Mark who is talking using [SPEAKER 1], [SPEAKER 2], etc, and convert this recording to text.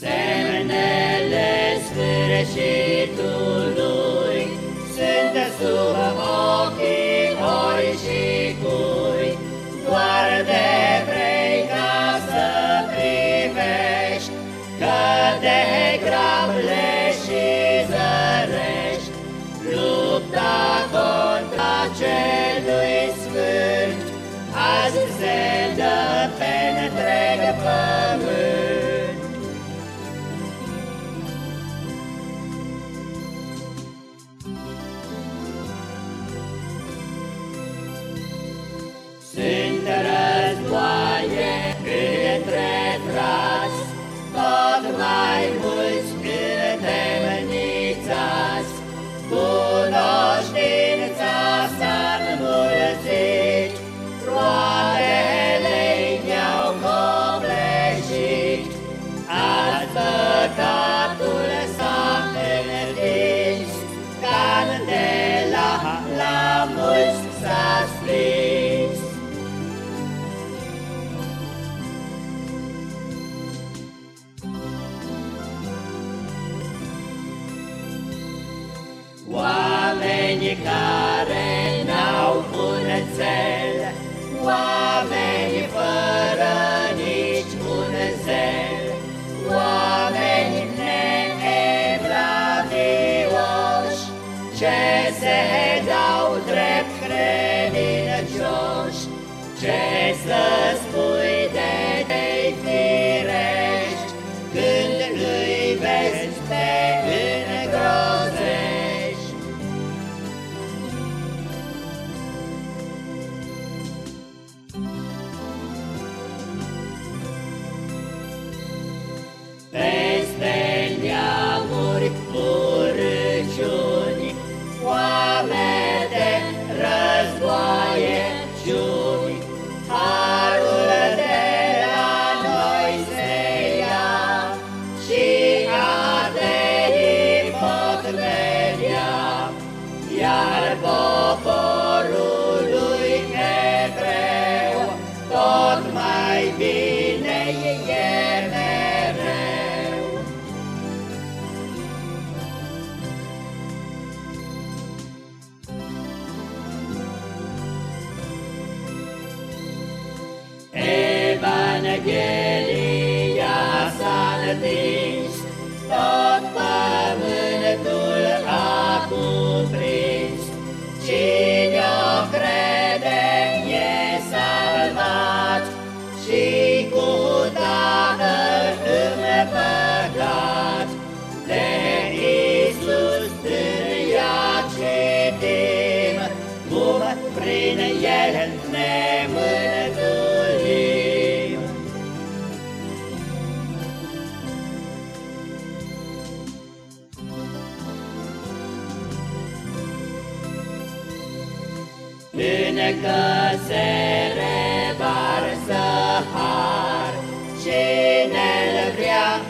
[SPEAKER 1] Semnele sfârșitului Sunt sub ochii oricui cui Doar de vrei ca să privești Că de grab le și zărești. Lupta contra celui sfânt Azi se dă Oameni care n-au un țel, Oameni fără nici un zel, Oameni neevlavioși, Ce se dau drept credincioși, Ce să Iar poporul lui evreu Tot mai bine e mereu. Evanghelia s-a întins, crede e salvat și cu Tatăl împăcat. De Iisus în ea citim, cum prin El Încă se revarsă har, Cine-l vrea primește,